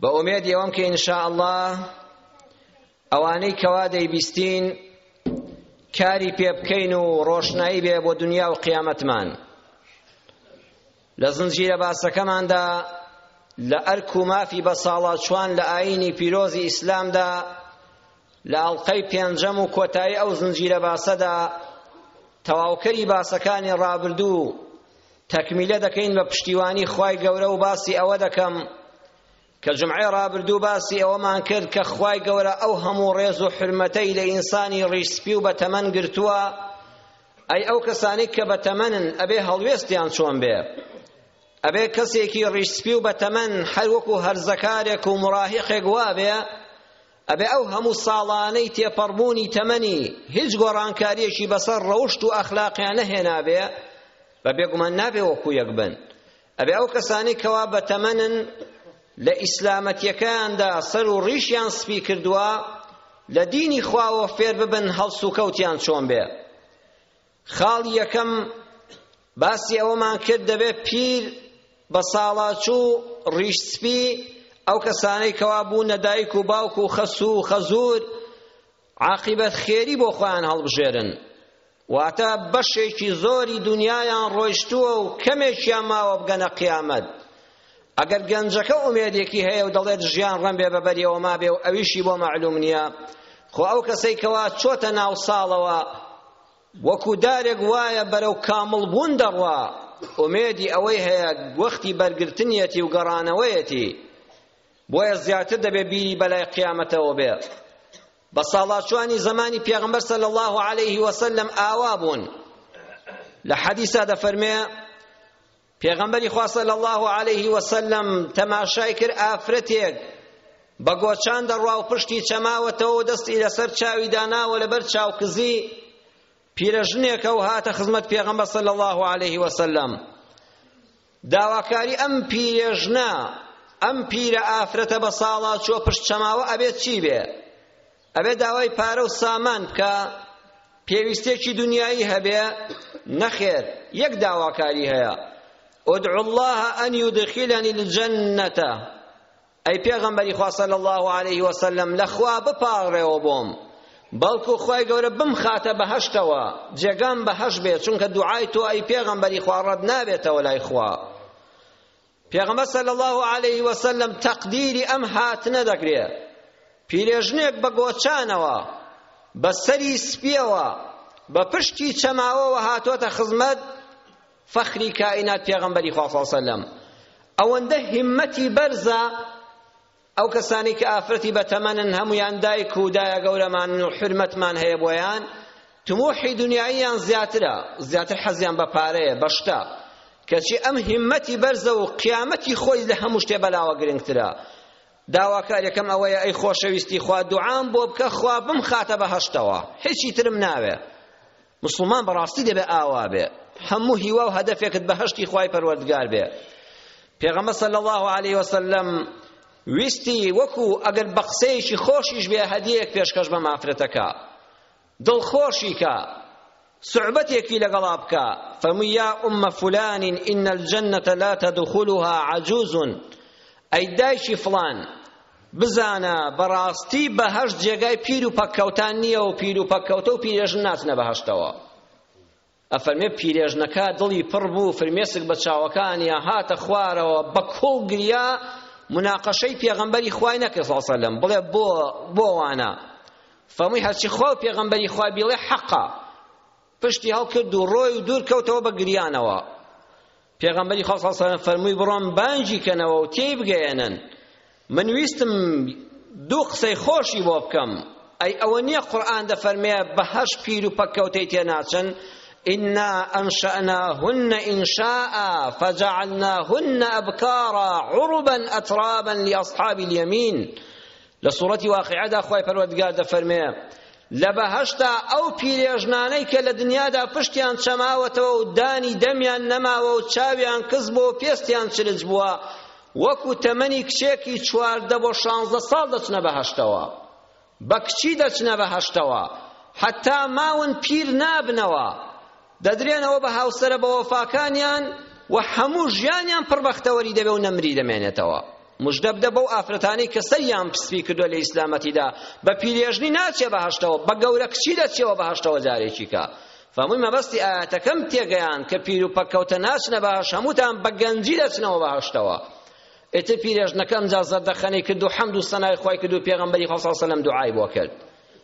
بە ئومێدی ئەوەم کە ئینشاءاللە ئەوانەی کەوا دەیبیستین کاری پێ بکەین و ڕۆشنایی بێ بۆ دنیا و قیامەتمان لە زنجیرە باسەکەماندا لە ئەرک و مافی بەساڵاچوان لە ئاینی پیرۆزی ئیسلامدا لە ئەڵلقەی پێنجەم و کۆتایی ئەو زنجیرە باسەدا تەواوکەری باسەکانی ڕابردوو تەکمیلە دەکەین بە پشتیوانی خوای گەورە و باسی ئەوە دەکەم کە جمعی رابردوو باسی ئەوەمان کرد کە خوای گەورە ئەو هەموو ڕێز و حرمەتەی لە ئینسانی ڕیشسپی و بەتەمەن گرتووە ئەی ئەو کەسانی کە بەتەمەنن ئەبێ هەڵوێستیان چۆن بێ ئەبێ کەسێکی ڕیشسپی و بەتەمەن هەر وەکو هەرزەکارێک و مڕاهیقێک وابێ ئەبێ ئەو هەموو ساڵانەی تێپەڕبوونی تەمەنی هیچ گۆڕانکاریەکی بەسەر ڕەوشت و ئەخلاقیان نەهێنابێ بە بێگومان نابێ وەکو یەک بن ئەبێ ئەو کەسانی کەوا بە تەمەنن لە ئیسلامەتیەکەیاندا سەر و ڕیشیان سپی کردووە لە دینی خواوە فێر ببن هەڵسوکەوتیان چۆن بێ خاڵی یەکەم باسی ئەوەمان کرد دەبێت پیر بە ساڵاچو و ڕیش سپی ئەو کەسانەی کەوا بوونە دایک و باوک و خەسوو و خەزور عاقبەت خێری بۆ خۆیان هەڵبژێرن واتە بەشێکی زۆری دنیایان ڕۆیشتووە و کەمێکیان ماوە بگەنە قیامەت ئەگەر گەنجەکە ئومێدێکی هەیە و دەڵێت ژیان ڕەم بێ بەبەریەوە ما بێ و ئەویشی بۆ مەعلوم نییە خۆ ئەو کەسەی کەوا چۆتە ناو ساڵەوە وەکو دارێک وایە بەرەو کامڵ بوون دەڕوا ئومێدی ئەوەی هەیە وەختی بەرگرتنیەتی و گەڕانەوەیەتی بۆیە زیاتر دەبێ بیری بەلای قیامەتەوە بێ بە ساڵاچوانی زمانی پێغمبەر صلی الله عليه وسلم ئاوا بوون لە حەدیثا دەفەرمێ پێغەمبەری خوا صلی اللە علیه وسلم تەماشای کرد ئافرەتێک بە گۆچان دەڕوا و پشتی چەماوەتەوە و دەستی لەسەر چاوی داناوە لەبەر چاوکزی پیرەژنێکە و هاتە خزمەت پێغەمبەر صلی اللە علیه وسلم داواکاری ئەم پیرێژنە ئەم پیرە ئافرەتە بە ساڵا چۆ پشت چەماوە ئەبێت چی بێ ئەبێ داوای پارە و سامان بکا پێویستێکی دنیایی هەبێ نەخێر یەک داواکاری هەیە ادعو الله ان يدخلني الجنه ئەی پێغەمبەری خوا صلی الله علیه و سلم لە خوا بپاڕێەوە بۆم بەڵکو خوای گەورە بمخاتە بەهەشتەوە جێگام بەهەش بێ چونکە دوعای تۆ ئەی پێغەمبەری خوا ڕەت نابێتەوە لای خوا پێغەمبەر صلی اللە علیه وسلم تەقدیری ئەم هاتنە دەکرێ پیرێژنێک بە گۆچانەوە بە سەری سپیەوە بە پشتی چەماوەوە هاتۆتە خزمەت فەخری کائینات پێغەمبەری خوا صلی اللە علیه وسلم ئەوەندە همەتی بەرزە ئەو کەسانەی کە ئافرەتی بەتەمەنن هەموویان دایک و دایە گەورەمانن و حورمەتمان هەیە بۆیان تموحی دنیاییان زیاترە زیاتر حەزیان بە پارەیە بە شتە کەچی ئەم هیمەتی بەرزە و قیامەتی خۆی لە هەموو شتێ بەلاوە گرنگترە داواکاریەکەم ئەوەیە ئەی خۆشەویستی خوا دوعام بۆ بکە خوا بمخاتە بەهەشتەوە هیچی ترم ناوێ موسڵمان بەڕاستی دەبێ ئاوا بێ هەموو هیوا و هەدەفێکت بەهەشتی خوای پەروەردگار بێ پێغەمبەر صلی الله علیه وسلم ویستی وەکو ئەگەر بە قسەیەکی خۆشیش بێ هەدیەیەک پێشکەش بە مافرەتەکە دڵخۆشی کە سعبەتێکی لەگەڵا بکە فەرمووی یا ئومە فلان ان الجنة لا تدخلها عجوز ئەی دایکی فلان بزانە، بەڕاستی بەهەشت جێگای پیر و پەککەوتان نییە و پیر و پەککەوتە و پیرێژن ناچنە بەهەشتەوە. ئەفەرمێ پیرێژنەکە دڵی پڕ بوو، فرمێسک بە چاوەکانیا هاتە خوارەوە، بە کوڵ گریا، مناقەشەی پێغەمبەری خوای نەکرد صلی سەلەم، بڵێ بۆ بۆ وانە؟ فەرمووی هەرچی خوا و پێغەمبەری خوا بیڵێ حەقە. پشتی هەڵکرد و ڕۆی و دوور کەوتەوە بە گریانەوە پێغەمبەری خوا صلی الله فەرمووی بڕۆن بانگی کەنەوە و تێی بگەیەنن من ویستم دوو قسەی خۆشی بۆ بکەم ئەی ئەوە نییە قورئان دەفەرمێ بە هەش پیر و پەککەوتەی تێناچن إنا أنشأناهن إنشاء فجعلناهن أبكارا عربا أترابا لأصحاب اليمين لە سوڕەتی واقیعەدا خوای پەروەردگار دەفەرمێ لە بەهەشتا ئەو پیرێژنانەی کە لە دنیادا پشتیان چەماوەتەوە و دانی دەمیان نەماوە و چاویان کز بۆ پێستیان چلج بووە وەکو تەمەنی کچێکی چواردە بۆ شانزدە ساڵ دەچنە بەهەشتەوە بە کچی دەچنە بەهەشتەوە حتا ماون پیر نابنەوە دەدرێنەوە بە هاوسەرە بەوەفاکانیان و هەموو ژیانیان پڕ بەختەوەری دەبێ و نەمری دەمێنێتەوە مژدە بدە بەو ئافرەتانەی کە سەریان پسپی کردووە لە ئیسلامەتیدا بە پیرێژنی ناچێ بەهەشتەوە بە گەورە کچی دەچێەوە بەهەشتەوە جارێکی کە فەمووی مەبەستی ئاەتەکەم تێگەیان کە پیر و پەککەوتە ناچنە بەهەش هەمووتان بە گەنجی دەچنەوە بەهەشتەوە ئێتر پیرێژنەکەم جا زەردەخەنەی کرد و حەمد و سەنای خۆی کرد و پێغەمبەری خۆ سەلەم دوعای بۆ کرد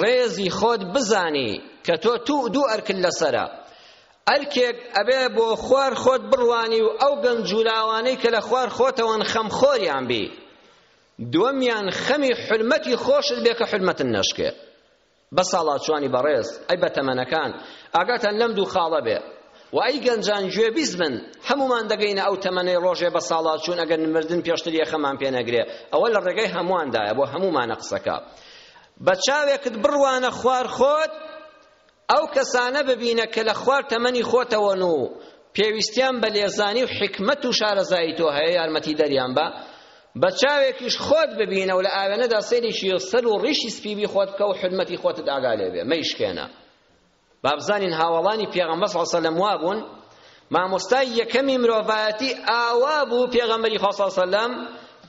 ڕێزی خۆت بزانی کە تۆ توو دوو ئەرکت لەسەرە ئەرکێک ئەبێ بۆ خوار خۆت بڕوانی و ئەو گەنج و لاوانەی کە لە خوار خۆتەوەن خەمخۆریان بی دووەمیان خەمی حرمەتی خۆشت بێ کە حرمەتن نەشکێ بە ساڵاچوانی بەڕێز ئەی بە تەمەنەکان ئاگاتان لەم دوو خاڵە بێ و ئەی گەنجان گوێ بیست بن هەمومان دەگەینە ئەو تەمەنەی ڕۆژێ بە ساڵاچوون ئەگەر مردن پێشتر یەخەمان پێ نەگرێ ئەوە لە ڕێگەی هەمواندایە بۆ هەمومانە قسەکە بە چاوێکت بڕوانە خوار خۆت ئەو کەسانە ببینە کە لە خوار تەمەنی خۆتەوەن و پێویستیان بە لێزانی و حکمت و شارەزایی تۆ هەیە یارمەتی دەریان بە بە چاوێکیش خۆت ببینە و لە ئاوێنەدا سەیرێکی سەر و ڕیشی سپیبی خۆت بکە و حرمەتی خۆتت ئاگا لێ بێ مەیشکێنە بابزانین هاوەڵانی پێغەمبەر صلی الله علیه و سلم وابوون مامۆستای یەکەمی مرۆڤایەتی ئاوا بوو پێغەمبەری خوا صلی الله علیه و سلم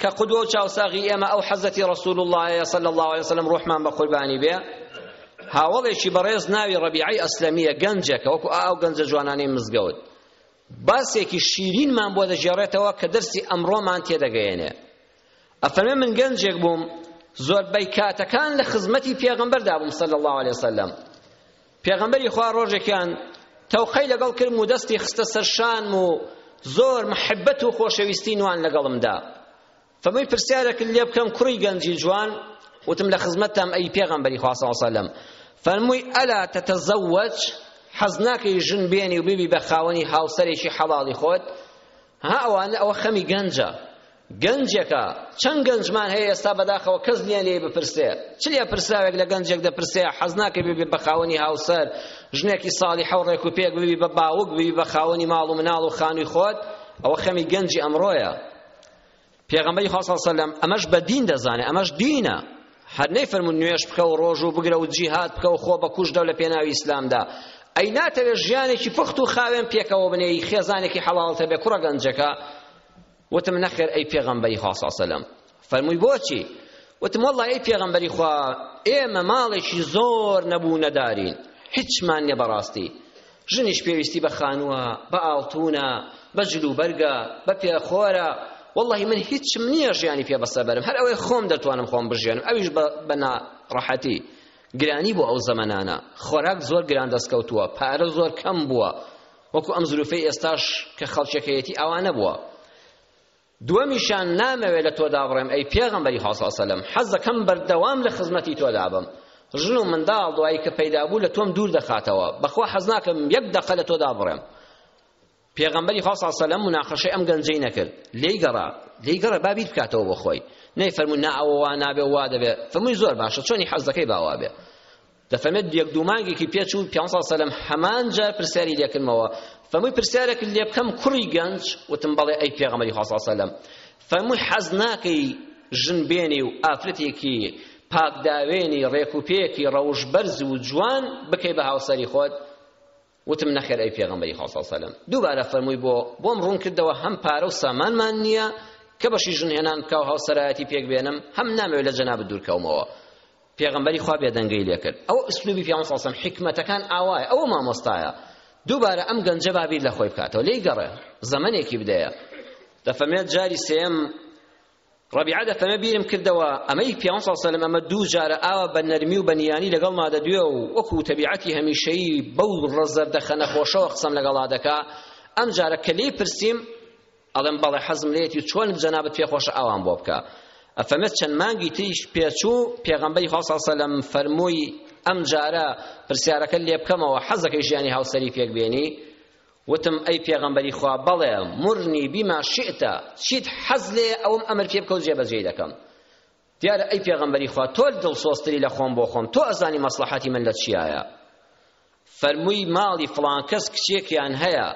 کە قدوە و چاوساغی ئێمە ئەو حەزەتی رسول الله صلی الله علیه و سلم ڕوحمان بە قوربانی بێ هاوڵێکی بەڕێز ناوی ڕەبیعی ئەسلەمیە گەنجێکە وەکو ئاو گەنجە جوانانەی مزگەوت باسێکی شیرینمان بۆ دەژێڕێتەوە کە دەرسی ئەمڕۆمان تێدەگەیەنێ ئەفەرمێ من گەنجێک بووم زۆربەی کاتەکان لە خزمەتی پێغەمبەردا بووم صلی الله علیه وسلم پێغەمبەری خوا ڕۆژێکیان تەوقەی لەگەڵ کردم و دەستی خستە سەر شانم و زۆر محبەت و خۆشەویستی نوان لەگەڵمدا فەمەی پرسیارەکرد لێ بکەم کوڕی گەنجی جوان وتم لە خزمەتتام ئەی پێغەمبەری خوا صلی وسلم فەرمووی ئەلا تەتەزەوەج حەز ناکەی ژن بێنی و ببی بە خاوەنی هاوسەرێکی حەڵاڵی خۆت ها ئەوانە ئەوە خەمی گەنجە گەنجێکە، چەند گەنجمان هەیە ئێستا بەداخەوە کەس نییە لێی بپرسێ، چ لێپرسراوێک لە گەنجێک دەپرسێ حەز ناکەی ببی بە خاوەنی هاوسەر، ژنێکی ساڵیحە و ڕێک و پێک ببی بە باوک ببی بە خاوەنی ماڵ و مناڵ و خانووی خۆت، ئەوە خەمی گەنجی ئەمڕۆیە. پێغەمبەری خوا صلی الله علیه و سلم ئەمەش بە دین دەزانێ، ئەمەش دینە. هەر نەیفەرموو نوێژ بکە و ڕۆژوو بگرە و جیهاد بکە و خۆ بەکوژ دەو لە پێناوی ئیسلامدا. ئەی ناتەوێت ژیانێکی پوخت و خاوێن پێکەوە بنێی، خێزانێکی حەڵاڵت هەبێ کوڕە گەنجەکە، وتم نەخێر ئەی پێغەمبەری خوا صلی الله علیه وسلم فەرمووی بۆچی وتم والله ئەی پێغەمبەری خوا ئێمە ماڵێکی زۆر نەبوو نەدارین هیچمان نیە بەڕاستی ژنیش پێویستی بە خانووە بە ئاڵتونە بە جلوبەرگە بە پێخۆرە والله من هیچم نییە ژیانی پێ بەسە بەرم هەر ئەوەی خۆم دەتوانم خۆم بژێنم ئەویش بە ناڕەحەتی گرانی بۆ ئەو زەمەنانە خۆراک زۆر گران دەستکەوتووە پارە زۆر کەم بووە وەکو ئەم زروفەی ئێستاش کە خەڵکێکەیەتی ئاوا نەبووە دووەمیشان نامەوێ لە تۆدا بڕێم ئەی پێغەمبەری خوا صلی سەلەم حەز دەکەم بەردەوام لە خزمەتی تۆدا بم ژن و منداڵ دوایی کە پەیدا بوو لە تۆم دوور دەخاتەوە بەخوا حەز ناکەم یەک دەقە لە تۆدا بڕێم پێغەمبەری خوا صلی سەلەم مناقەشەی ئەم گەنجەی نەکرد لێی گەڕا لێی گەڕا بابیر بکاتەوە بۆ خۆی نەیفەرمووی نا ئەوە وا نابێ وا دەبێ فەرمووی زۆر باشە چۆنی حەز دەکەی باوا بێ دەفەرمێت یەک دوو مانگێکی پێچوو پێ سەلام سەلەم هەمان جار پرسیاری لێکردمەوە فەرمووی پرسیارێکت لێ بکەم کوڕی گەنج وتم بەڵێ ئەی پێغەمبەری خوا سەلام سەلەم فەرمووی حەز ناکەی ژن بێنی و ئافرەتێکی پاکداوێنی ڕێک و پێکی ڕەوش بەرز و جوان بکەی بە هاوسەری خۆت وتم، نەخێر ئەی پێغەمبەری خوا صلی اللە علیە و سلم، دووبارە فەرمووی بۆ؟ بۆم ڕوون کردەوە هەم پارە و سامانمان نییە کە بەشی ژن هێنان بکا و هاوسەرایەتی پێک بێنم، هەم نامەوێ لە جەنابت دوور کەومەوە. پێغەمبەری خوا بێدەنگەی لێ کرد. ئەوە ئسلوبی پێغەمبەر صلی اللە علیە و سلم، حیکمەتەکان ئاوایە، ئەوە مامۆستایە. دووبارە ئەم گەنجە با بیر لە خۆی بکاتەوە، لێی گەڕێ، زەمەنێکی بدەیە. دەفەرمێت، جاری سێیەم ڕەبیعە دەفەرمێ بیرم کردەوە ئەمەی پیاون صلی الله علیه و ئەمە دوو جارە ئاوا بە نەرمی و بە نیانی لەگەڵما دەدوێ و وەکو تەبیعەتی هەمیشەیی بەو ڕەزەردە خەنە خۆشەوە قسەم لەگەڵا دەکا ئەم جارە کە لێی پرسیم ئەڵێم بەڵێ حەزم لێتی چۆن جەنابت پێ خۆشە ئاوام بۆ بکە ئەفەمە چەند مانگی تریش پێچوو پێغەمبەری خوا صلی الله علیه و سلم فەرمووی ئەم جارە پرسیارەکە لێ بکەمەوە حەزەکەی ژیانی هاوسەری پێک بێنی وتم، ئەی پێغەمبەری خوا، بەڵێ، مرنی بما شئت، چیت حەز لێیە ئەوم ئەمر پێ بکە و جێبەجێی دەکەم. دیارە ئەی پێغەمبەری خوا، تۆ دڵسۆزتری لە خۆم بۆ خۆم، تۆ ئەزانی مەسڵەحەتی من لە چیایە. فەرمووی، ماڵی فڵان کەس کچێکیان هەیە،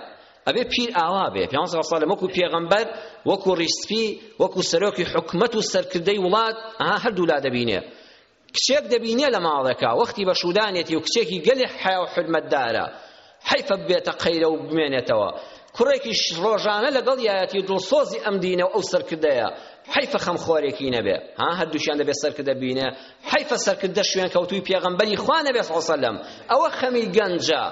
ئەبێ پیر ئاوا بێ، پێغەمبەر صلی اللە علیه و سلم وەکو پێغەمبەر، وەکو ڕیشسپی، وەکو سەرۆکی حکومەت و سەرکردەی وڵات، ئەها هەردوولا دەبینێ. کچێک دەبینێ لە ماڵێکا وەختی بە شوودانێتی و کچێکی گەلێ حیا و حرمەتدارە حەیفە ببێتە قەیرە و بمێنێتەوە کوڕێکیش ڕۆژانە لەگەڵ یایەتی دڵسۆزی ئەم دینە و ئەو سەرکردەیە حیفە خەمخۆرێکی نەبێ ها هەردووشیان دەبێت سەرکردە بینێ حیفە سەرکردە شوێن کەوتوی پێغەمبەری خوا نەبێ سەلەم ئەوە خەمی گەنجە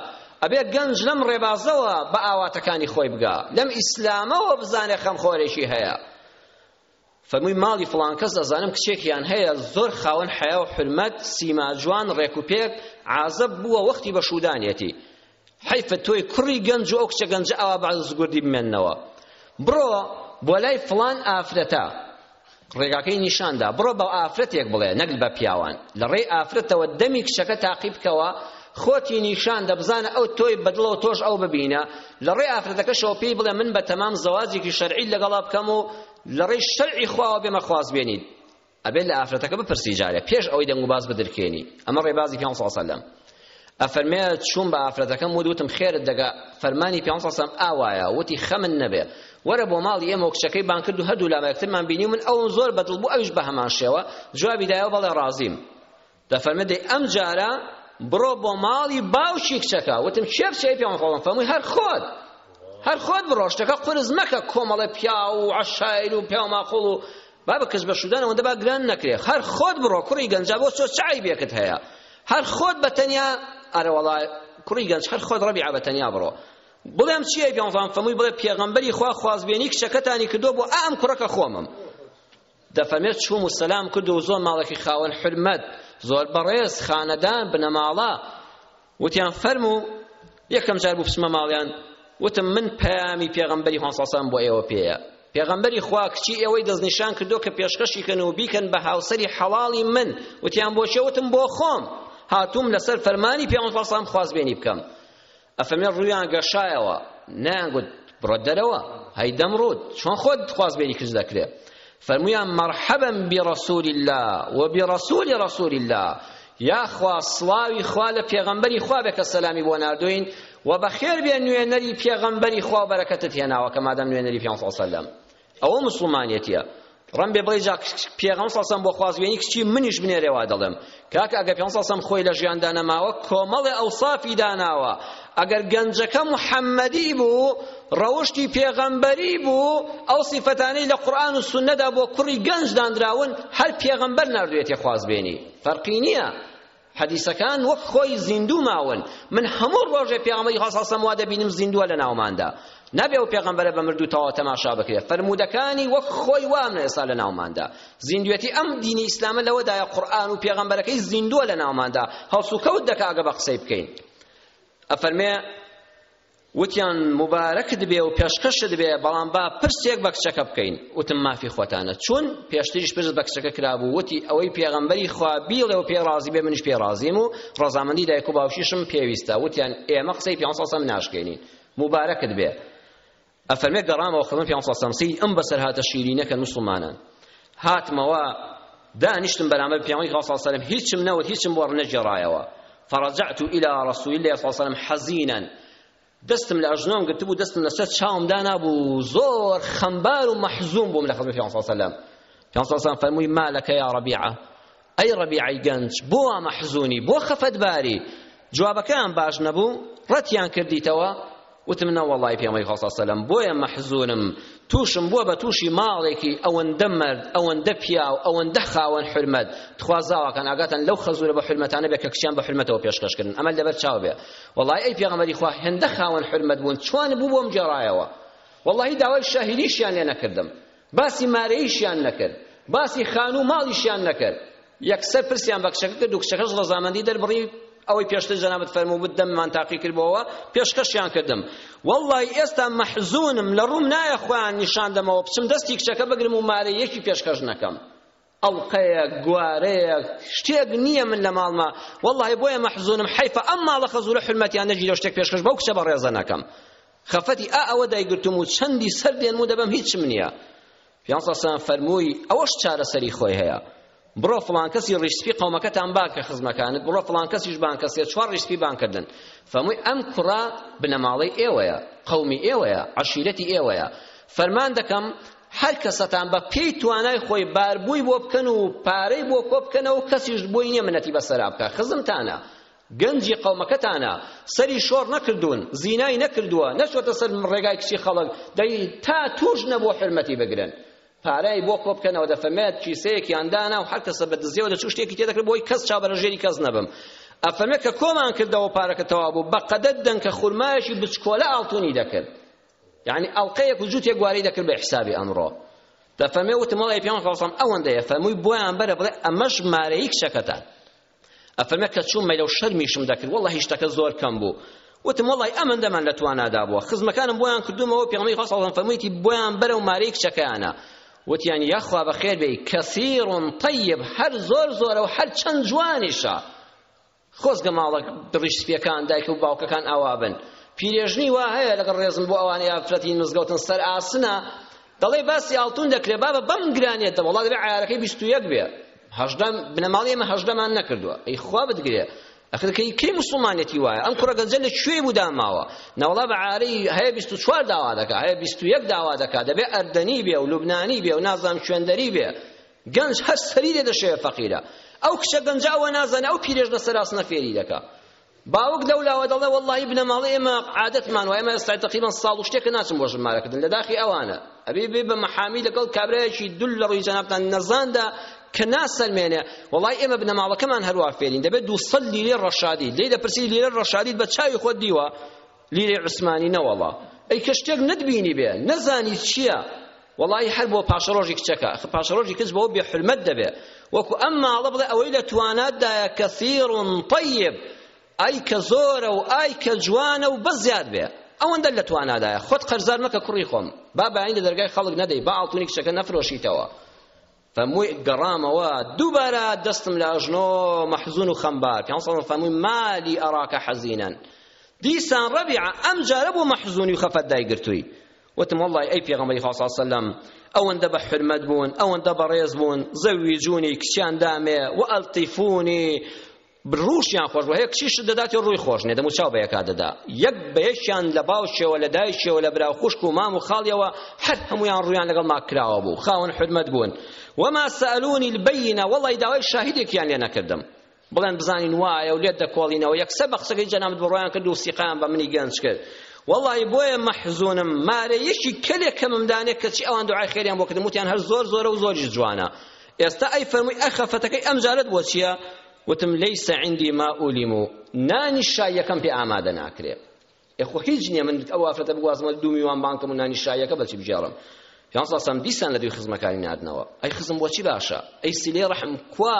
ئەبێ گەنج لەم ڕێبازەوە بە ئاواتەکانی خۆی بگا لەم ئیسلامەوە بزانێ خەمخۆرێکی هەیە فەرمووی ماڵی فڵان کەس ئەزانم کچێکیان هەیە زۆر خاوەن حەیا و حرمەت سیما جوان ڕێک و پێک عازب بووە وەختی بە شوودانیەتی حیفە تۆی کوڕی گەنج و ئەو کچە گەنجە ئاوا بەعز زگوردی بمێننەوە بڕۆ بۆ لای فڵان ئافرەتە ڕێگاکەی نیشاندا بڕۆ بە ئافرەتێک بڵێ نەگل بە پیاوان لە ڕێی ئافرەتەوە دەمی کچەکە تاقی بکەوە خۆتی نیشان دەبزانە ئەو تۆی بەدڵەوە تۆش ئەو ببینە لە ڕێی ئافرەتەکەشەوە پێی بڵێ من بە تەمام زەواجێکی شەرعی لەگەڵا بکەم و لە ڕێی شەرعی خواوە بێمە خواز بێنین ئەبێت لە ئافرەتەکە بپرسی جارێ پێش ئەوەی دەنگ و باز بدرکێنی ئەمە ڕێبازی پێ سڵ سەلەم ئەفەرمێ چوون بە ئافرەتەکەم وت وتم خێرت دەگا فەرمانی پێ سەم ئاوایە وتی خەمن نەبێ وەرە بۆ ماڵی ئێمە و کچەکەی بان کرد و هەردوو لامەکترمان بینی من ئەو زۆر بەدڵ بوو ئەوش بە هەمان شێوە جوابی دایەوە بەڵێ ڕازیم دەفەرمێ دەی ئەم جارە بڕۆ بۆ ماڵی باوکی کچەکە وتم کێ بچێ پێم خۆڵم فەمووی هەر خۆت هەر خۆت بڕۆ شتەکە قورس مەکە کۆمەڵە پیاو و عەشایل و پیاو ماقوڵ و با بە کەس بە شودان ئەوەندە با گران نەکرێ هەر خۆت بڕۆ کوڕی گەنجا بۆ چۆ چای بێکت هەیە هەر خۆت بە تەنیا ئەرە وەڵا کوڕی گەنج هەر خۆت ڕەبیع بە تەنیا بڕۆ بڵێم چییە پێم فەمووی بڵێ پێغەمبەری خوا خوازبێنی کچەکەتانی کردو بۆ ئەم کوڕەکە خۆمم دەفەرمێت چووم و سەلام کرد و زۆر ماڵێکی خاوەن حرمەت زۆر بەڕێز خانەدان بنەماڵە وتیان فەرموو یەکەم جار بوو بچمە ماڵیان وتم من پەیامی پێغەمبەری هۆنساسان بۆ ئێوە پێیە پێغەمبەری خوا کچی ئێوەی دەستنیشان کردو کە پێشکەشی کەن و بیکەن بە هاوسەری حەڵاڵی من وتیان بۆ چێ وتم بۆ خۆم هاتووم لەسەر فەرمانی پێغەمبەر خواستم خوازبێنی بکەم ئەفەرمێ ڕوویان گەشایەوە نەیانگوت بڕۆ دەرەوە هەی دەمڕووت چۆن خۆت خوازبێری کچ دەکرێ فەرموویان مەرحەبا بڕەسول الله وبڕەسول رسول الله یاخوا سڵاوی خوا لە پێغەمبەری خوا بێ کە سەلامی بۆ ناردوین و بەخێر بێ نوێنەری پێغەمبەری خوا و بەرەکەتت هێناوە کە مادەم نوێنەری پێ سەلەم ئەوە مسوڵمانیەتیە ڕم بێ بڵێ جا پێغەمبەر صلی الله بۆ خوازبێنی کچی منیش بنێرێ وا دەڵێم کاکە ئەگەر پێغەمبەر صلی الله خۆی لە ژیاندا نەماوە کۆمەڵێ ئەوصافی داناوە ئەگەر گەنجەکە محەممەدی بوو ڕەوشتی پێغەمبەری بوو ئەو صفەتانەی لە قورئان و سنەدا بۆ کوڕی گەنج دانراون هەر پێغەمبەر ناردوێتێ خوازبێنی فەرقی نییە حەدیسەکان وەک خۆی زیندوو ماون من هەموو ڕۆژێ پێغەمبەری خوا سەڵسەم وا دەبینم زیندووە لە ناوماندا نابێ و پێغەمبەرە بە مردوو تەواو تەماشا بکرێت فەرموودەکانی وەک خۆی وامنە ئێستا لە ناوماندا زیندوێتی ئەم دینی ئیسلامە لەوەدایە قورئان و پێغەمبەرەکەی زیندووە لە ناوماندا هەڵسوکەوت دەکا ئەگە بە قسەی بکەین ئەفەرمێ وتیان مبارەکت بێ و پێشکەشت بێ بەڵام با پرسێک بە کچەکە بکەین وتم مافی خۆتانە چون پێشتریش پرس بە کچەکە کرابوو وتی ئەوەی پێغەمبەری خوا بیڵێ و پێ ڕازی بێ منیش پێ ڕازیم و ڕەزامەندی دایک و باوکیشم پێویستە وتیان ئێمە قسەی پێ سەسەم ناشکێنین مبارەکت بێ ئەفەرمێ گەڕامەوە خزم پێ سەسەم سی ئەم بەسەرهاتە شیرینەکە مسلمانان هاتمەوە دانیشتم بەرامبەر پێغەمبەری خوا صلی الله علیه و سلم هیچم نەوت هیچم بۆ نەگێڕایەوە فرجعت الى رسول الله صلی الله علیه و سلم حزینا دەستم لە ئەژنۆم گرتبوو دەستم لەسەر چاوم دانابوو زۆر خەمبار و مەحزوم بووم لە خزمەت پێغەمبەر صلی الله علیه و سلم پێغەمبەر صلی الله علیه و سلم فەرمووی مالک یا ربیعە ئەی ڕەبیعەی گەنج بۆ وا مەحزوونی بۆ خەفەتباری جوابەکەیان باش نەبوو ڕەتیان کردیتەوە وتم نەوەڵای پێمەی خۆسە سەلەم بۆیە مەحزونم تووشم بووە بە تووشی ماڵێکی ئەوەندە مرد ئەوەندە پیاو ئەوەندە خاوەن حرمەت تخوازاواکان ئاگاتان لەو خەزورە بە حرمەتانە بێ کە کچیان بە حرمەتەوە پێشکەشکردن ئەمە لەبەر چاو بێ وەڵای ئەی پێغەمەری خوا هێندە خاوەن حرمەت بوون چۆن بوو بۆم جێڕایەوە وەڵی داوای شاهیدیشیان لێ نەکردم باسی مارەییشیان نەکرد، باسی خانوو و ماڵیشیان نەکرد. یەکسەر پرسیان بە کچەکە کرد و کچەکەش ڕەزامەندی دەربڕی، ئەوەی پێشتر جەنابت فەرمووبت دەممان تاقی کردبۆوە، پێشکەشیان کردم. وەڵڵاهی ئێستا مەحزوونم، لە ڕووم نایە خۆیان نیشان دەمەوە، بچم دەستی کچەکە بگرم و مارەییەکی پێشکەش نەکەم. ئەڵقەیەک گوارەیەک شتێک نییە من لە ماڵما وەڵڵاهی بۆیە مەحزونم حەیفە ئەم ماڵە خەزوورە حرمەتیان نەژی لەو شتێک پێشکەش بەو کچە بەڕێزە نەکەم خەفەتی ئا ئەوە دایگرتم و چەندی سەر دێنم و دەبم هیچم نییە پیانسەسان فەرمووی ئەوەش چارەسەری خۆی هەیە بڕۆ فلان کەسی ڕیشسپی قەومەکەتان باکە خزمەکانت بڕۆ فلان کەسیش بانکە سێ چوار ڕیشسپی بانکردن فەمووی ئەم کوڕە بنەماڵەی ئێوەیە قەومی ئێوەیە عەشیرەتی ئێوەیە فەرمان دەکەم هەر کەسەتان بە پێی توانای خۆی باربووی بۆ بکەن و پارەی بۆ کۆ بکەنەوە کەسیش بۆی نییە منەتی بەسەرا بکە خزمتانە گەنجی قەومەکەتانە سەری شۆڕ نەکردوون زینای نەکردووە نەچۆتە سەر ڕێگای کچی خەڵک دەی تا توش نەبوو حرمەتی بگرن پارەی بۆ کۆ بکەنەوە دەفەمێت کیسەیەکیان دانا و هەر کەسە بە دزیەوە دەچوو شتێکی تێ دەکرد بۆی کەس چاوبەرەژێری کەس نەبم ئەفەمێت کە کۆمان کردەوە پارەکە تەوا بوو بەقەدەر دەنکە خورمایەکی بچکۆلە ئاڵتونی دەکرد یەعنی ئەڵقەیەک و جووتێک وارەی دەکرد بە حیسابی ئەمڕۆ دەفەرمێ وتم وەڵی پێم خۆسەم ئەوەندەیە فەرمووی بۆیان بەرە بڵێ ئەمە ژمارەی کچەکەتان ئەفەرمێ کە چووم مەیلە و شەرمیشم دەکرد وەڵی هیچ شتەکە زۆر کەم بوو وتم وڵی ئەمەندەمان لە توانادا بووە خزمەکانم بۆیان کردومەوە پێغەمبەری خوا صلی فەرموویەتی بۆیان بەرە و مارەی کچەکەیانە وتیان یاخوا بەخێر بێی کەسیڕ طیب هەر زۆر زۆرە و هەر چەند جوانیشە خۆزگە ماڵە بڕیش سپیەکان دایک و باوکەکان ئاوا بن پیرێژنی وا هەیە لەگەڵ ڕێزم بۆ ئەوانەی ئافرەتی مزگەوتن سەر ئاسنە دەڵێ باسی ئاڵتون دەکرێ بابە بەم گرانێتە وەڵا دەبێ عیارەکەی بیست و یەک بێ هەژدە بنەماڵی ئێمە هەژدەمان نەکردووە ئەی خوا بتگرێ ئەخر کەی کەی موسڵمانێتی وایە ئەم کوڕە گەنجە لە کوێی بوو داماوە نەوەڵا بە عارەی هەیە بیست و چوار داوا دەکا هەیە بیست و یەک داوا دەکا دەبێ ئەردەنی بێ و لوبنانی بێ و نازام شوێندەری بێ گەنج هەر سەری لێ دەشێوێ فەقیرە ئەو کچە گەنجە ئەوە نازانێ ئەو پیرێژنە سەراسنە فێری دەکا باوک لەولاوە دەڵێ واللهی بنەماڵەی ئێمە عادەتمان وایە ئێمە ئێستا تقریبا ساڵ و شتێکە ناچم بۆ ژمارەکردن لە داخی ئەوانە ئەبێ بێ بە مەحامی لەگەڵ کابرایەکی دوول لە ڕووی جەنابتان نەزاندا کە ناسەلمێنێ وڵای ئێمە بنەماڵەکەمان هەروە فێرین دەبێت دوو سەد لیرێ ڕەشادی لێ دەپرسی لیرە ڕەشادیت بە چاوی خۆت دیوە لیرەی عوسمانی نەوەڵا ئەی کە شتێک نەتبینی بێ نەزانی چییە وەڵی هەر بۆ پاشەڕۆژی کچەکە پاشەڕۆژی کچ بەوە بێ حرمەت دەبێ وەکو ئەم ماڵە بڵێ ئەوەی لە تواناتدایە کەثیر طیب ئای کە زۆرە و ئای کە جوانە و بە زیاد بێ ئەوەندە لە توانادایە خۆت قەرزار مەکە کوڕی خۆم با بەیانی لە دەرگای خەڵک نەدەی با ئاڵتونی کچەکە نەفرۆشیتەوە فەرمووی گەڕامەوە دووبارە دەستم لە ئەژنۆ مەحزون و خەمبار پیان سەڵ فەرمووی مالی ئەڕاکە حەزینەن دیسان ڕەبیعە ئەم جارە بۆ مەحزونی و خەفەت دایگرتووی وتم والله ئەی پێغەمبەری خوا صلی سەلەم ئەوەندە بە حرمەت بوون ئەوەندە بەڕێز بوون زەویجونی کچیان دامێ و ئەلتیفونی رووشیان خۆش بوو هەیە کچی شت دەداتێ ڕووی خۆش نیە دەموچاو بە یەکا دەدا یەک بە یەکیان لە باوکیەوە لە دایکیەوە لە برا و خوشک و مام و خاڵیەوە هەر هەمویان ڕوویان لەگەڵ ماک کراوە بوو خاوەن حورمەت بوون وما سألوني البینە وەڵی داوای شاهیدێکیان لێ نەکردم بڵێن بزانین وایە و لێت دەکۆڵینەوە یەکسەر بە قسەکەی جەنابت بڕوایان کرد و سیقایان بە منی گەنج کرد والله بۆیە مەحزونم مارە یەکی کەلێک کەمم دانێ کەچی ئەوان دوعای خێریان بۆ کردم وتیان هەر زۆر زۆرە و زۆریش جوانە ئێستا ئەی فەرمووی ئەی خەفەتەکەی ئەم جارەت بۆ چییە وتم لەیسە عندی ما ئولیم و نانی شایەکەم پێ ئامادە ناکرێ ئەخۆ هیچ نییە من ئەو ئافرەتە بگوازمە دوو میوان بانکم و نانی شایەکە بەچی بگێڕم پیانساسم دیسان لە دوی خزمەکانی نادنەوە ئەی خزم بۆچی باشە ئەی سیلەی ڕەحم کوا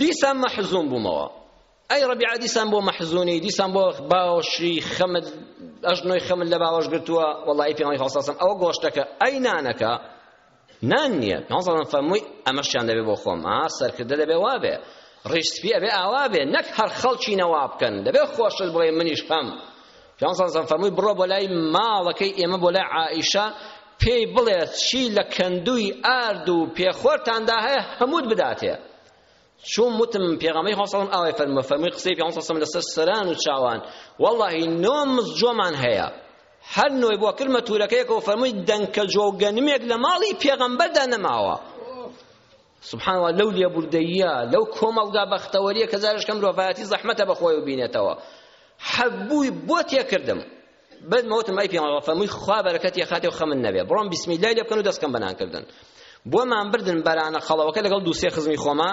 دیسان مەحزون بوومەوە ئەی ڕەبیعە دیسان بۆ مەحزونی دیسان بۆ باوەشی خەمت ئەژنۆی خەمت لە باوەش گرتووە وەڵی پێمەی خۆسەسم ئەوە گۆشتەکە ئەی نانەکە نان نییە نازانم فەرمووی ئەمەشیان دەبێ بۆ خۆم ئا سەرکردە دەبێ وابێ ڕیشتپی ئەبێ ئاوا بێ نەک هەر خەڵکی نەوا بکەن دەبێ خۆشت بڵێ منیش هەم پێغەمبەر صلی الله فەرمووی بڕۆ بۆ لای ماڵەکەی ئێمە بۆ لای عائیشە پێی بڵێ چی لە کەندووی ئارد و پێخۆرتاندا هەیە هەمووت بداتێ چون متم پێغەمبەری خوا صلی ئاوای فەرمووە فەرمووی قسەی پێغەمبەر صلی الله لەسەر سەران و چاوان والله نۆ مزجۆمان هەیە هەر نۆی بۆ کردمە تورەکەیەکەوە فەرمووی دەنکە جۆگەنمێک لە ماڵی پێغەمبەردا نەماوە سبحان اللە لەو لێبوردەییە لەو کۆمەڵگا بەختەوەریە کە جارش کە مرۆڤایەتی زەحمەتە بە خۆی بینێتەوە حەبووی بۆ تێکردم بەس مەوتم ئەی پێم فەرمووی خوا بەرەکەت یەخاتێ و خەمن نەبێ بڕۆم بسمیلای لێ بکەن و دەستکەم بەنانکردن بۆمان بردن بەرانە خەڵەوەکە لەگەڵ دوو سێ خزمی خۆما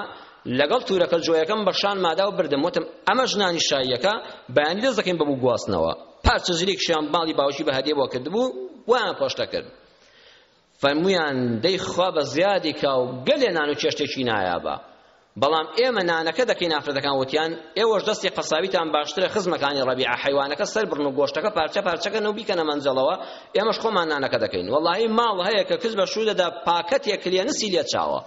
لەگەڵ تورەکە جۆیەکەم بەشان مادا و بردم وتم ئەمە ژنانی شاییەکە بەیانی دەست دەکەین بە بوو گواستنەوە پارچە زریکشیان باڵی باوکی بە هەدیە بۆ کردبوو وایان پۆشتە کرد فەرموویان، دەی خوا بە زیادی کا و گەلێ نان و چێشتێکی نایابە. بەڵام ئێمە نانەکە دەکەین ئافرەتەکان وتیان، ئێوەش دەستی قەسابیتان باشترە خزمەکانی ڕەبیعە حەیوانەکە سەربڕن و گۆشتەکە پارچە پارچەکەن و بیکەنە مەنجەڵەوە، ئێمەش خۆمان نانەکە دەکەین. وەڵاهی ماڵ هەیە کە کچ بەشوو دەدا پاکەتێ کلێنسی لێ چاوە.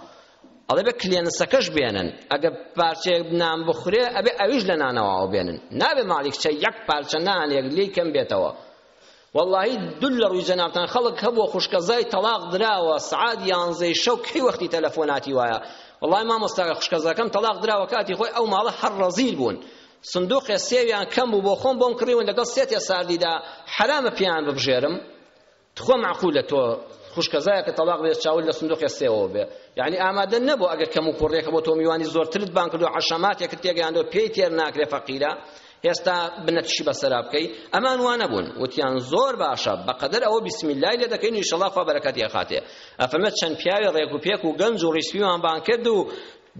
ئەڵێ بێ کلێنسەکەش بێنن ئەگەر پارچەیەک نان بخورێ ئەبێ ئەویش لە نانەواوە بێنن نابێ ماڵی کچە یەک پارچە نانێک لێی کەم بێتەوە وەڵاهی دول لە ڕووی جەنابتان خەڵک هەبووە خوشکەزای تەڵاق دراوە سعات یانزەی شەو کەی وەختی تەلەفۆناتی وایە وەڵای مامۆستاکە خوشکەزەکەم تەڵاق دراوە کاتی خۆی ئەو ماڵە هەر ڕەزیل بوون سندوقێ سێویان کەم بوو بۆ خۆم بۆم کڕیون لەگەڵ سێتێ ساردیدا حرامە پیان ببژێرم تخۆ معقولە تۆ خوشکەزایەکە تەڵاق بێت چاول لە سندوقێ سێوەوە بێ یعنی ئامادە نەبوو ئەگەر کەم و کوڕێکە بۆ تۆ میوانی زۆرترت بان کردو عەشەماتێکت تێگەیاندەوە پێی تێر ناکرێ فەقیرە ئێستا بنەتشی بەسەرا بکەی ئەمان وانەبوون وتیان زۆر باشە بەقەدەر ئەوە بسم اللەی لێ دەکەین ئینشەڵا خوا بەرەکەتی ئەخاتێ ئەفەمە چەند پیاوی ڕێک و پێک و گەنج و ڕیسپیمان بان کرد و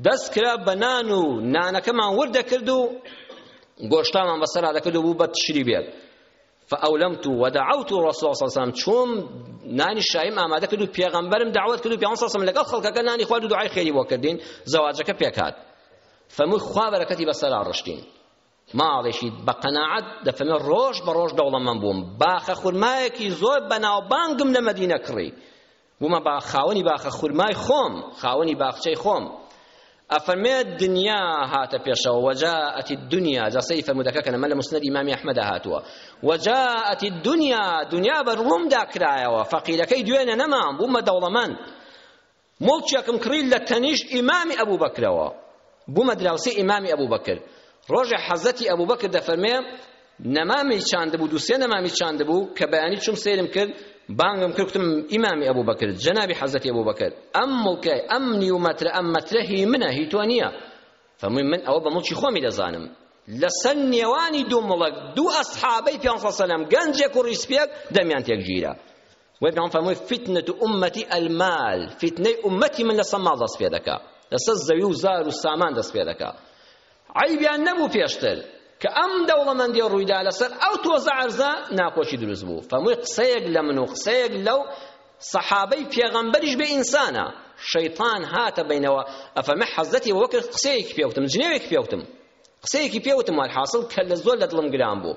دەست کرا بە نان و نانەکەمان ورد دەکرد و گۆشتامان بەسەرا دەکرد و بوو بە تشری بێت فاولمت ودعوت الرسول صلی الله علیه وسلم چۆم نانی شایم ئامادە کرد و پێغەمبەرم دعوت کرد و پێغەمبەر صلی الله علیه وسلم لەگەڵ خەڵکەکە نانی خوارد و دوعای خێری بۆ کردین زەواجەکە پێکات فەمووی خوا بەرەکەتی بەسەرا ڕشتین ماڵێکی بە قەناعەت دەفەمە ڕۆژ بە ڕۆژ دەوڵەمەند بووم باخە خورمایەکی زۆر بەناوبانگم لە مەدینە کڕی بوومە با خاوەنی باخە خورمای خۆم خاوەنی باخچەی خۆم ئەفەرمێت دنیا هاتە پێشەوە وەجاءەتی دنیا جا سەیری فەرموودەکە کەنە من لە مسند ئیمامی ئەحمەدا هاتووە وەجاءەتی دنیا دنیا بە ڕوومدا کرایەوە فەقیرەکەی دوێنێ نەمام بوومە دەوڵەمەند مڵکێکم کڕی لە تەنیشت ئیمامی ئەبوو بەکرەوە بوومە دراوسێ ئیمامی ئەبوو بەکر ڕۆژێ حەزەتی ئەبوو بەکر دەفەرمێ نەمامی چاندبوو دوو سێ نەمامی چاندبوو کە بەیانی چوم سەیرم کرد بانگم کرد وتم ئیمامی ئەبوو بەکر جەنابی حەزەتی ئەبوو بەکر ئەم مڵکەی ئەم نیو مەترە ئەم مەترە هی منە هی تۆ نییە فەرمووی من ئەوە بە مڵکی خۆمی دەزانم لەسەر نێوانی دوو مڵک دوو ئەسحابەی پێ سەلەم گەنجێک و ڕیسپێک دەمیان تێکگیرا وای پێم فەرمووی فتنە و ئومەتی ئەلمال فتنەی ئومەتی من لەسەر ماڵ دەست پێ دەکا لەسەر زەوی و زار و سامان دەست پێ دەکا عەیبیان نەبوو پێشتر کە ئەم دەوڵەمەندیە ڕوویدا لەسەر ئەو تۆزە عەرزە ناکۆکی دروست بوو فەمووی قسەیەک لە من و قسەیەک لەو سەحابەی پێغەمبەریش بێ ئینسانە شەیطان هاتە بینەوە ئەفەرمە حەزەتی وەکرد قسەیەکی پێوتم جنێوێکی پێوتم قسەیەکی پێوتم والحاصل کە لە زۆر لە دڵم گران بوو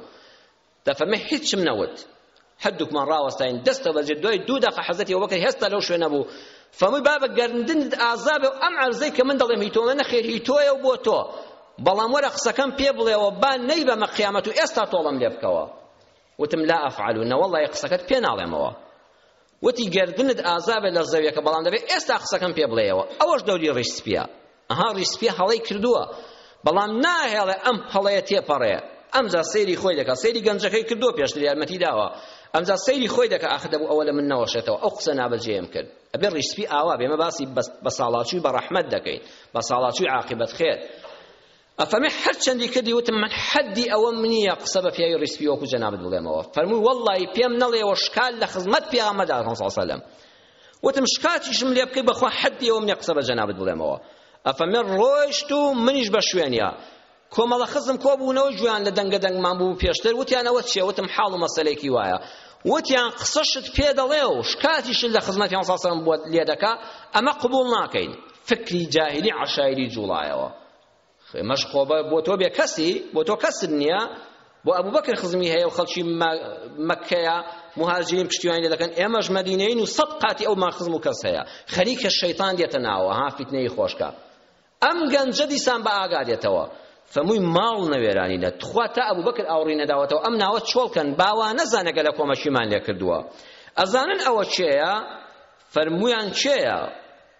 دەفەرمێ هیچم نەوت هەردووکمان ڕاوەستاین دەستە بەجێ دوای دوو دەقە حەزەتی ئەوبەکر هێستا لەو شوێنە بوو فەمووی بابە گەرندنت ئازابێ و ئەم عەرزەی کە من دەڵێم هی تۆمە نەخێر هی تۆیە و بۆ تۆ بەڵام وەرە قسەکەم پێ بڵێەوە با نەیبەمە قیامەت و ئێستا تۆڵەم لێ بکەوە وتم لا ئەفعل و نەوەڵڵای قسەکەت پێ ناڵێمەوە وتی گەردنت ئازابێت لە زەویەکە بەڵام دەبێت ئێستا قسەکەم پێ بڵێیەوە ئەوەش دەوری ڕیش سپیە ئەها ڕیش سپیە هەڵەی کردووە بەڵام ناهێڵێ ئەم پەڵەیە تێپەڕێ ئەمجا سەیری خۆی دەکات سەیری گەنجەکەی کردووە پێشتر یارمەتی داوە ئەمجا سەیری خۆی دەکات ئاخر دەبوو ئەوە لە من نەوەشێتەوە ئەو قسە نابەجێم کرد ئەبێ ڕیش سپی ئاوا بێمە باسی بە ساڵاچووی بە ڕەحمەت دەکەین بە ساڵاچووی عاقبەت خێر ئەفەرمێ هەرچەندی کردی وتم من حەدی ئەوەم نییە قسە بە پیاوی ڕیسپی وەکو جەنابت بڵێمەوە فەرمووی وەڵڵاهی پێم نەڵێەوە شکال لە خزمەت پێغەمبەردا صلی الله علیه وسلم وتم شکاتیشم لێ بکەی بەخوا حەدی ئەوەم نییە قسە بە جەنابت بڵێمەوە ئەفەرمێ ڕۆیشت و منیش بە شوێنیا کۆمەڵە خزم کۆ بوونەوە گوێیان لە دەنگە دەنگمان بوو پێشتر وتیان ئەوە چیە وتم حاڵ و مەسەلێکی وایە وتیان قسەشت پێ دەڵێ و شکاتیشت لە خزمەت پێ سەم بۆ لێ دەکا ئەمە قبول ناکەین فکری جاهلی عشایری جوڵایەوە ئێمەش خۆ بۆ تۆ بێ کەسی بۆ تۆ کەست نییە بۆ ئەبوو بەکر خزمی هەیە و خەڵکی مەکەیە مهاجرین پشتیوانی لێ دەکەن ئێمەش مەدینەین و سەد قاتی ئەو ماخزم و کەس هەیە خەریکە شەیتان دێتە ناوە ها فیتنەی خۆشکە ئەم گەنجە دیسان بە ئاگا دێتەوە فەمووی ماڵ نەوێرانی نە تخوا تا ئەبوو بەکر ئاوڕی نەداوەتەوە ئەم ناوە چۆڵکەن باوا نەزانەگە لە کۆمەشیمان لێ کردووە ئەزانن ئەوە چێیە فەرمویان چێیە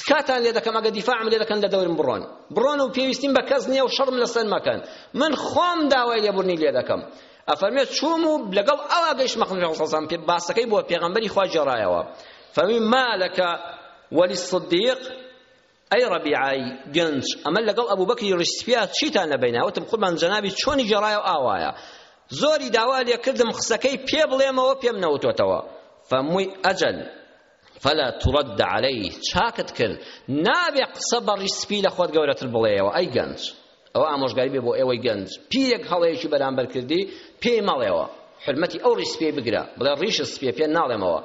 تکاتان لێ دەکەم ئەگەر دیفاعم لێ دەکەن لە دەورم بڕۆن بڕۆن و پێویستیم بە کەس نییە و شەڕم لەسەر مەکەن من خۆم داوای لێبوردنی لێ دەکەم ئەفەرمێ چووم و لەگەڵ ئەوا گەیشتمە قبلە پێغەمبەر صلی الله باسەکەی بۆ پێغەمبەری خوا جێڕایەوە فەرمی ما لەکە وللصدیق ئەی ڕەبیعای گەنج ئەمە لەگەڵ ئەبوبەکری ڕیشسپیا چیتان لەبەینە وتم قوربان جەنابی چۆنی جێڕایە و ئاوایە زۆری داوا لێ کردم قسەکەی پێ بڵێمەوە پێم نەوتۆتەوە فەمووی ئەجەل فلا ترد عليه چاکت کرد نابێ قسە بە ڕیسپی لە خۆت گەورەتر بڵێەوە ئەی گەنج ئەوە ئامۆژگاری بێ بۆ ئێوەی گەنج پیرێک هەڵەیەکی بەرامبەر کردی پێی مەڵێەوە حرمەتی ئەو ڕیسپی بگرە بڵێ ڕیش سپێ پێ ناڵێمەوە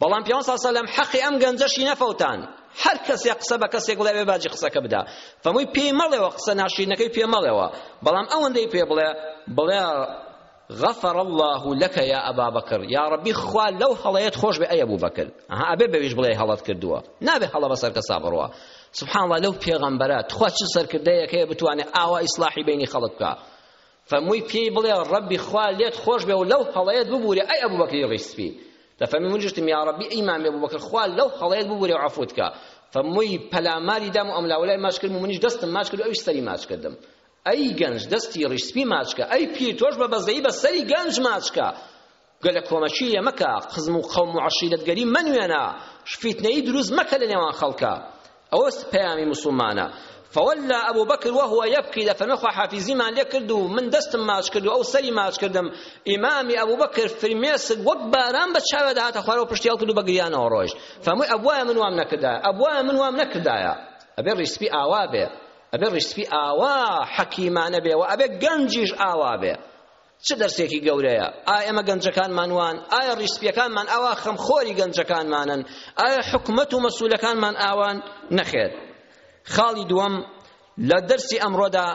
بەڵام پێ سەلەم حەقی ئەم گەنجەشی نەفەوتان هەر کەسێ قسە بە کەسێک بڵێ باجی قسەکە بدا فەمووی پێی مەڵێەوە قسە ناشرینەکەی پێ مەڵێەوە بەڵام ئەوەندەی پێ بڵێ بڵێ غفر اللە لەک یا ئەبا بەکر یاڕەبی خوا لەو هەڵەیەت خۆش بێ ئەی ئەبو بەکر ئەها ئەبێ بەویش بڵێ هەڵەت کردووە نابێ هەڵە بەسەر کەسا بڕوا سبحان اللە لەو پێغەمبەرە تخوا چ سەرکردەیەک هەیە بتوانێ ئاوا ئیسلاحی بینی خەڵک بکا فەمووی پێی بڵێ ڕەبی خوا لێت خۆش بێ و لەو هەڵەیەت ببورێ ئەی ئەبو بەکری ڕیسپی دەفەرمی من جشتم یا ڕەبی ئیمامی ئەبو بەکر خوا لەو هەڵەیەت ببورێ و عەفوت کا فەمووی پەلاماری دام و ئەملاولای ماچ کردم و منیش دەستم ماچ کرد و ئەویش سەری ماچ کردم ئەی گەنج دەستی ڕیش سپی ماچکە ئەی پیر تۆش بە بەزەیی بە سەری گەنج ماچکە گەلە کۆمەکی لێ مەکە قزم و قەوم و عەشیرەتگەری مەنوێنە فیتنەیی دروست مەکە لە نێوان خەڵکا ئەوە پەیامی موسڵمانە فولا ابو بکر وهو يبكي دەفەرمە خوا حافیزیمان لێ کرد و من دەستم ماچ کرد و ئەو سەری ماچ کردم ئیمامی ابو بکر فرمێسک وەک باران بە چاوێ دەهاتە خوارە و پشتی هەڵکرد و بە گریانەوە ڕۆیشت فەرمووی ئەبوایە من وام نەکردایە ئەبوایە من وام نەکردایە ئەبێ ڕیسپی ئاوا بێ ئەبێ ڕیش سپی ئاوا حەکیمانە بێ و ئەبێ گەنجیش ئاوا بێ چ دەرسێکی گەورەیە ئایا ئێمە گەنجەکانمان وان ئایا ڕیش سپیەکانمان ئاوا خەمخۆری گەنجەکانمانن ئایا حکومەت و مەسولەکانمان ئاوان نەخێر خاڵی دووەم لە دەرسی ئەمڕۆدا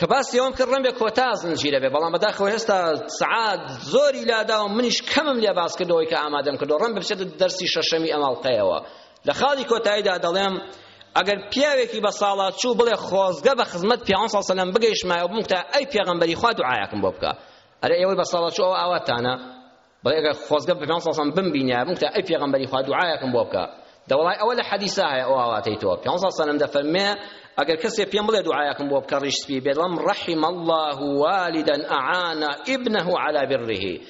کە باسی ئەوەم کرد ڕەنگە کۆتا زنجیرە بێ بەڵام بەداخەوە هێستا سعات زۆری لاداوم منیش کەمم لێ باس کردەوە ئەوەی کە ئامادەم کردەوە ڕەنگە بچێتە دەرسی شەشەمی ئەم ئەڵقەیەوە لە خاڵی کۆتاییدا دەڵێم ئەگەر پیاوێکی بە ساڵات چوو بڵێ خۆزگە بە خزمەت پیاوان ساڵ سەلەم بگەیشتمایە بووم تا ئەی پێغەمبەری خوا دوعایەکم بۆ بکە ئەرێ ئێوەی بە ساڵات چوو ئەوە ئاواتانە بەڵێ ئەگەر خۆزگە پێغەمبەر صلی الله علیه و سلم بمبینایە بمکە ئەی پێغەمبەری خوا دوعایەکم بۆ بکە دە وڵای ئەوە لە حەدیثا هەیە ئەو ئاواتەی تۆ پێغەمبەر صلی الله علیه و سلم دەفەرمێ ئەگەر کەسێ پێم بڵێ دوعایەکم بۆ بکە ڕیش سپی بێت ڵم رحم الله والدا اعانا ابنه على بره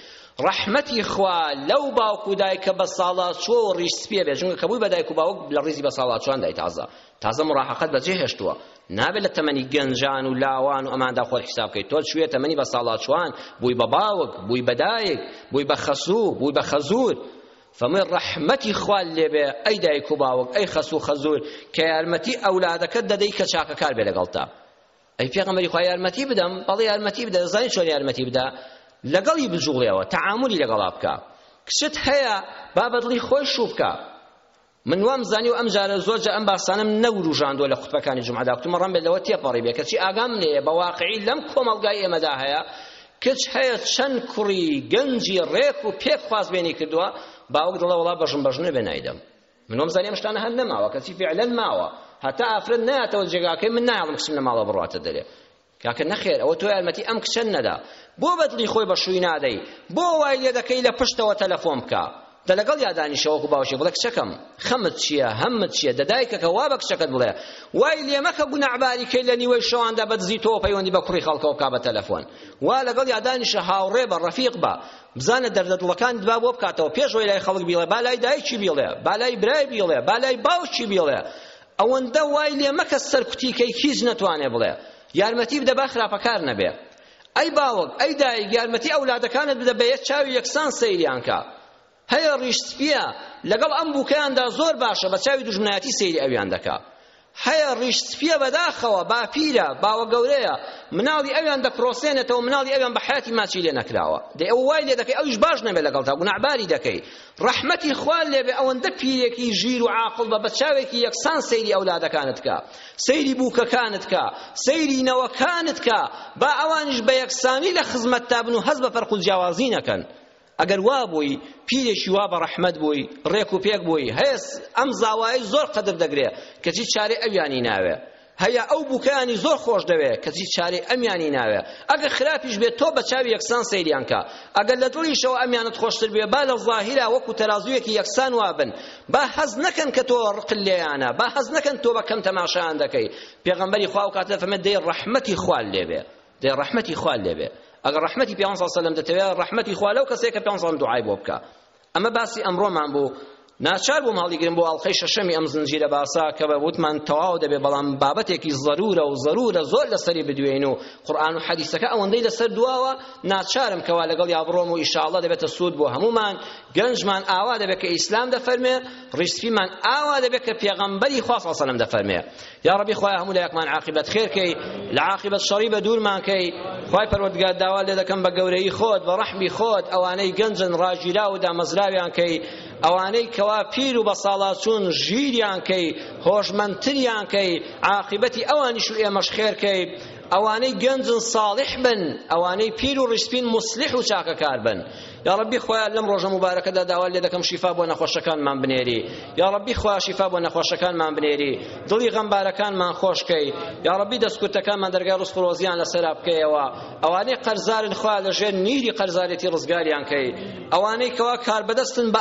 ڕەحمەتی خوا لەو باوک و دایکە بە ساڵاچوە و ڕیش سپیە بێت چونکە کەبووی بە دایک و باوک لە ڕیزی بە ساڵاچوان دایتازە تازە موڕاهەقەت بەجێ هێشتووە نابێت لە تەمەنی گەنجان و لاوان و ئەماندا خۆت حیساب بکەیت تۆ چوویە تەمەنی بە ساڵاچوان بووی بە باوک بووی بە دایک بووی بە خەسوو بووی بە خەزوور فەمووی ڕەحمەتی خوا لێبێ ئەی دایک و باوک ئەی خەسوو خەزوور کە یارمەتی ئەولادەکەت دەدەی کە چاکەکار بێ لەگەڵتا ئەی پێغەمبەری خوا یارمەتی بدەم بەڵێ یارمەتی بدە زانی چۆن یارمەتی بدە لەگەڵی بجوڵێەوە تەعاملی لەگەڵا بکە کچت هەیە با بەدڵی خۆی شوو بکە من وام زانی و ئەمجارە زۆر جا ئەم باسانەم نەوروژاندوە لە خوتبەکانی جومعەدا وتم مەڕەم بێت لەوە تێپەڕی بێ کەچی ئاگام لێیە بە واقعی لەم کۆمەڵگای ئێمەدا هەیە کچ هەیە چەند کوڕی گەنجی ڕێک و پێک خوازبێنی کردووە باوک دڵە وڵا بەژم بەژنە بێ نایدەم من وام زانی ئەم شتانە هەر نەماوە کەچی فعلا ماوە هەتا ئافرەت نایەتەوە جێگاکەی من نایڵم کچم لە ماڵە بڕاتە دەرێ کاکە نەخێر ئەوە تۆ یارمەتی ئەم کچەت نەدا بۆ بەدڵی خۆی بەشووی نادەی بۆ وای لێ دەکەی لە پشتەوە تەلەفۆن بکە دە لەگەڵ یا دانیشە وەکو باوکی بڵێ کچەکەم خەمت چییە هەمت چییە دە دایکەکە وا بە کچەکەت بڵێ وای لێ مەکە گونەعباری کەی لە نیوەی شەواندا بە دزی تۆ پەیوەندی بە کوڕی خەڵکەوە بکا بە تەلەفۆن وا لەگەڵ یا دانیشە هاوڕێ بە ڕەفیق بە بزانە دەردە دڵەکانت با بۆ بکاتەوە پێش وەی لای خەڵک بیڵێ با لای دایکی بیڵێ با لای برای بیڵێ با لای باوکی بیڵێ ئەوەندە وای لێ مەکە سەرکوتی کەی هیچ نەتوانێ بڵێ یارمەتی بدە با خراپەکار نەبێ ئەی باوەک ئەی دایک یارمەتی ئەولادەکانت بدە بە یەک چاوی یەکسان سەیریان کە هەیە ڕیش سپیە لەگەڵ ئەم بووکەیاندا زۆر باشە بە چاوی دوژمنایەتی سەیری ئەویان دەکا هەیە ڕیش سپیە بەداخەوە باپیرە باوە گەورەیە مناڵی ئەویان دەپرۆسێنێتەوە مناڵی ئەویان بە حیاتی ماچی لێ نەکراوە دەی ئەو وای لێ دەکەی ئەویش باش نەبێت لەگەڵ تا گوناعباری دەکەی ڕەحمەتی خوات لێبێ ئەوەندە پیرێکی ژیر و عاقڵ بە بە چاوێکی یەکسان سەیری ئەولادەکانت کە سەیری بووکەکانت کە سەیری نەوەکانت کە با ئەوانیش بە یەکسانی لە خزمەتتا بن و هەست بە فەرق و جیاوازی نەکەن ئەگەر وا بووی پیرێکی وا بە ڕەحمەت بووی ڕێک و پێک بووی هەیەس ئەم زاوایە زۆر قەدر دەگرێ کەچی چارەی ئەویانی ناوێ هەیە ئەو بوکەیانی زۆر خۆش دەوێ کەچی چارەی ئەمیانی ناوێ ئەگەر خراپیش بێت تۆ بە چاوی یەکسان سەیریان کە ئەگەر لە دڵیشەوە ئەمیانت خۆشتر بێ با لە ظاهیرا وەکو تەرازویەکی یەکسان وابن با حەز نەکەن کە تۆ ڕقل لێیانە با حەز نەکەن تۆ بە کەم تەماشایان دەکەی پێغەمبەری خوا و کاتە فەمە دەی ڕەحمەتی خوال لێبێ دەی ڕەحمەتی خوال لێبێ ئەگەر ڕەحمەتی پێ سەلەم دەتەوێت ڕەحمەتی خوا لەو کەسێک کە پێ دوعای بۆ بکە ئەمە باسی ئەمڕۆمان بوو ناچار بووم هەڵیگرم بۆ ئەڵلقەی شەشەمی ئەم زنجیرە باسە کە بە وتمان تەواو دەبێ بەڵام بابەتێکی ضرورە و ضرورە زۆر لەسەری بدوێین و قورئان و حەدیسەکە ئەوەندەی لەسەر دواوە ناچارم کەوا لەگەڵ یا بڕۆم و ئیشاڵڵە دەبێتە سوود بۆ هەمومان گەنجمان ئاوا دەبێت کە ئیسلام دەفەرمێ ڕیسپیمان ئاوا دەبێت کە پێغەمبەری خوا صلی الله علیه و سلم دەفەرمێ یا ربی خوای هەموو لایەکمان عاقبەت خێر کەی لە عاقبەت شەڕی بە دوورمان کەی خوای پەروەردگار داوا لێ دەکەم بە گەورەی خۆت بە ڕەحمی خۆت ئەوانەی گەنجن ڕاگیرا و دامەزراویان کەی ئەوانەی کەوا پیر و بەساڵاچوون ژیریان کەی هۆشمەندتریان کەی عاقبەتی ئەوانیش و ئێمەش خێر کەی ئەوانەی گەنجن ساڵح بن ئەوانەی پیر و ڕیسپین مسلح و چاکەکار بن یا ربی خوایە لەم ڕۆژە مبارەکەدا داوا لێ دەکەم شیفا بۆ نەخۆشەکانمان بنێری یا ربی خوایە شیفا بۆ نەخۆشەکانمان بنێری دڵی غەمبارەکانمان خۆشکەی یا ربی دەستکورتەکانمان دەرگای ڕزق ڕۆزیان لەسەرا بکەیەوە ئەوانەی قەرزارن خوایە لەژێر نیری قەرزارێتی ڕزگاریان کەی ئەوانەی کەوا کاربەدەستن بە